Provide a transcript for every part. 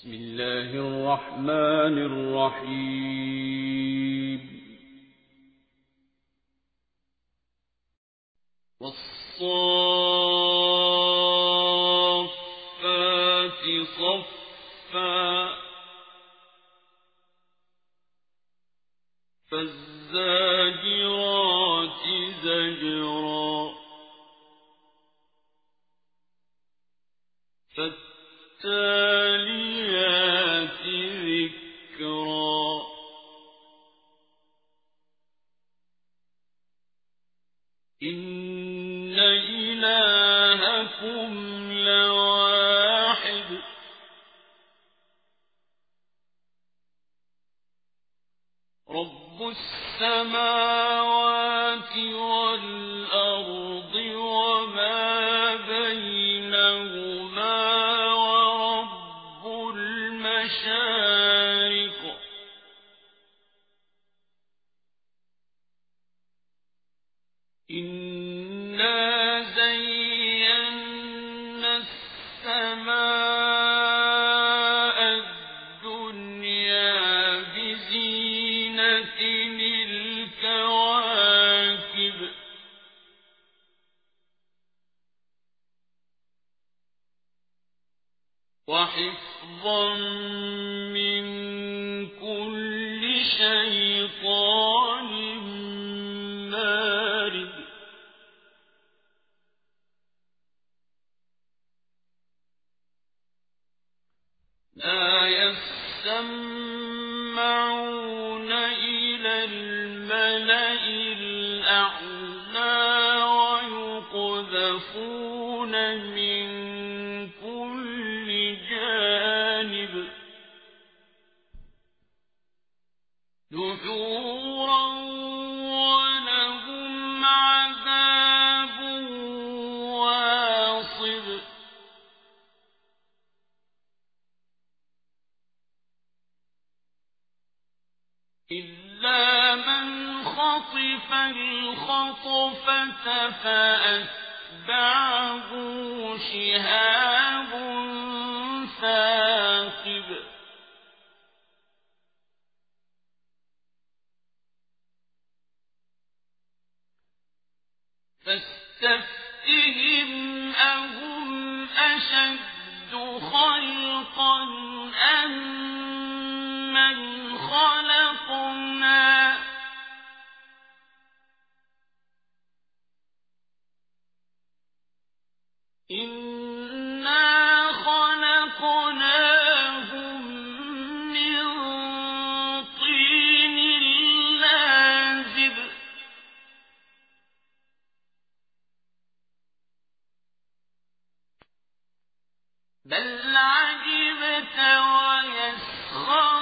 بسم الله الرحمن الرحيم. والصافات صفا. فالزاجرات زجرا. فالتالي يؤمنون عجبت ويسخر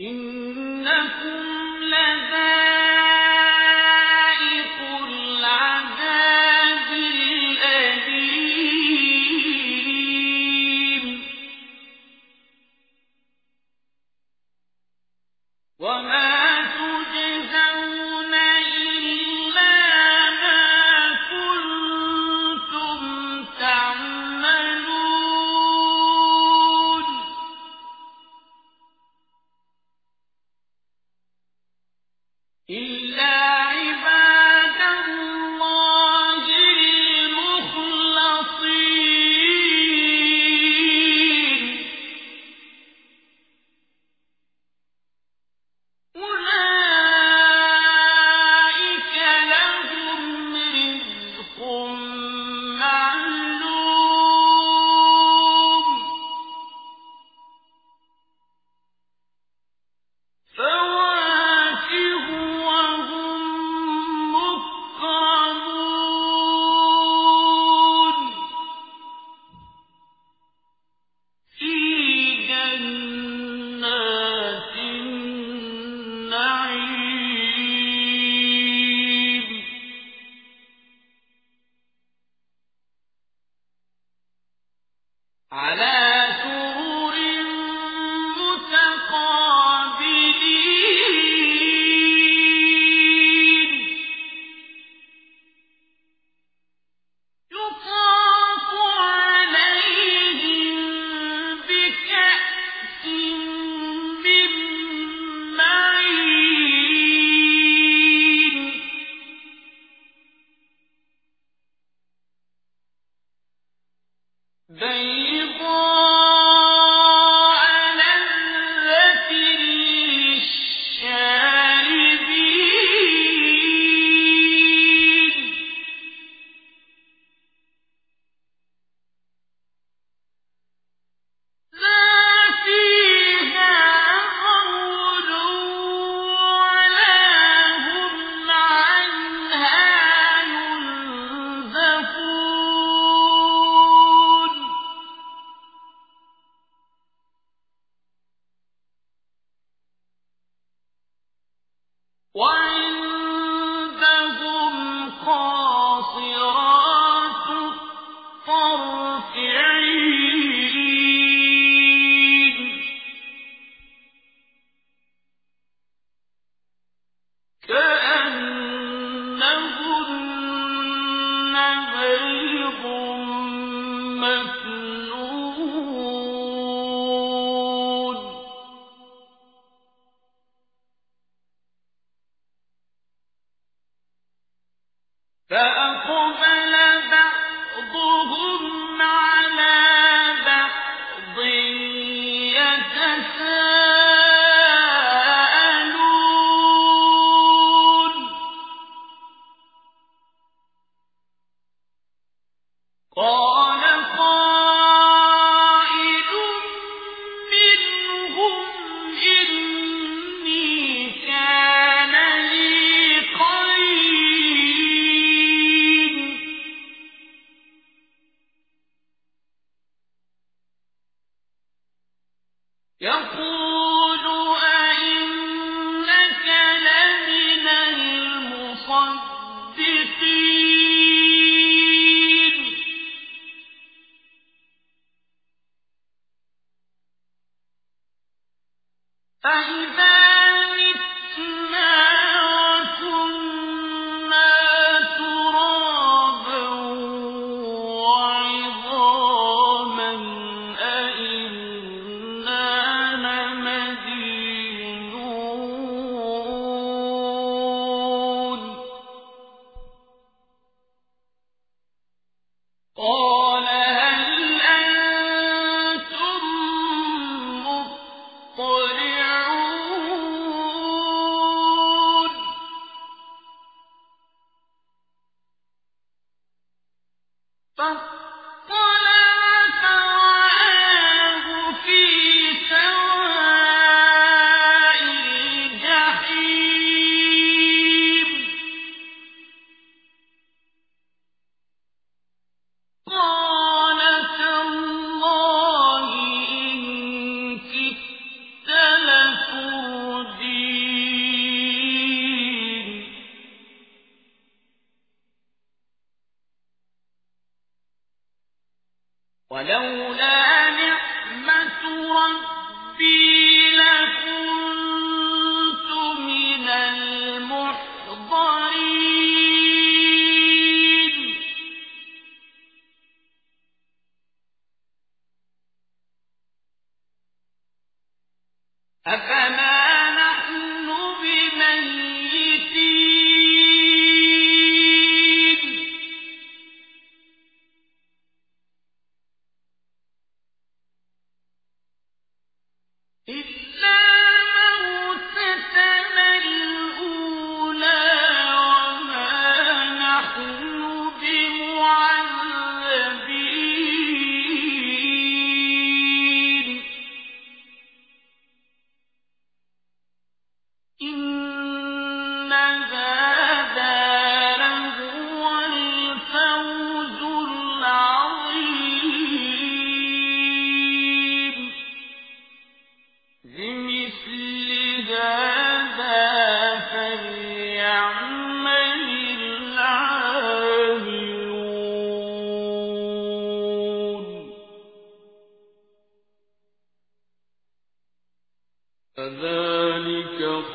إنكم لذائقو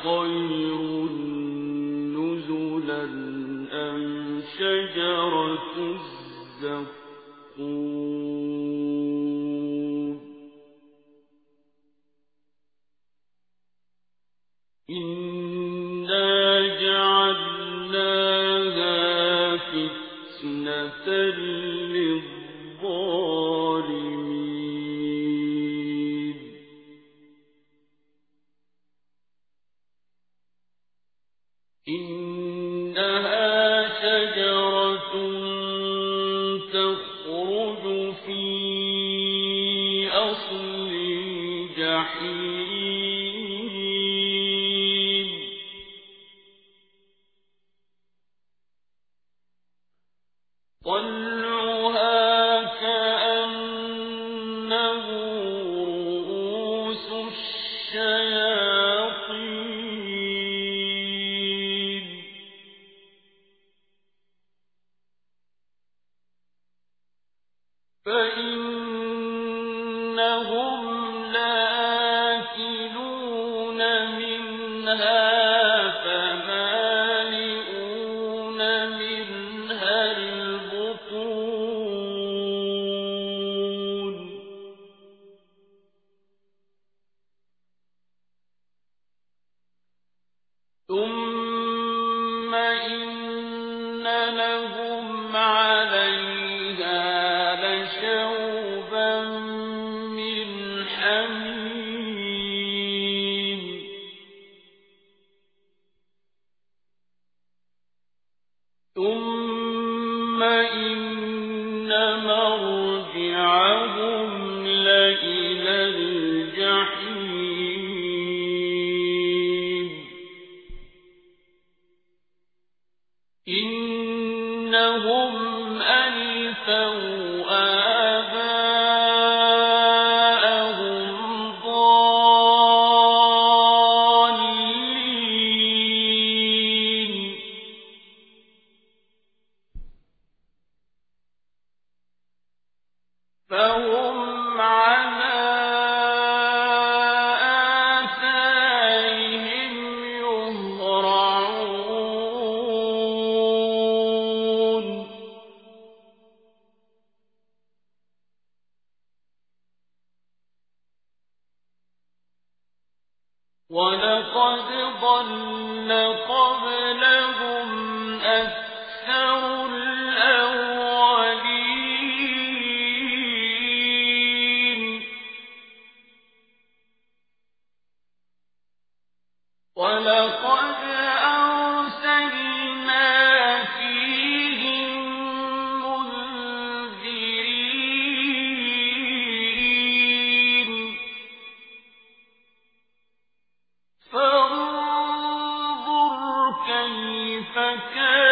خير نزلا أم شجرة الزقوم يشاء فكان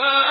Ah!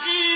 يستعجلون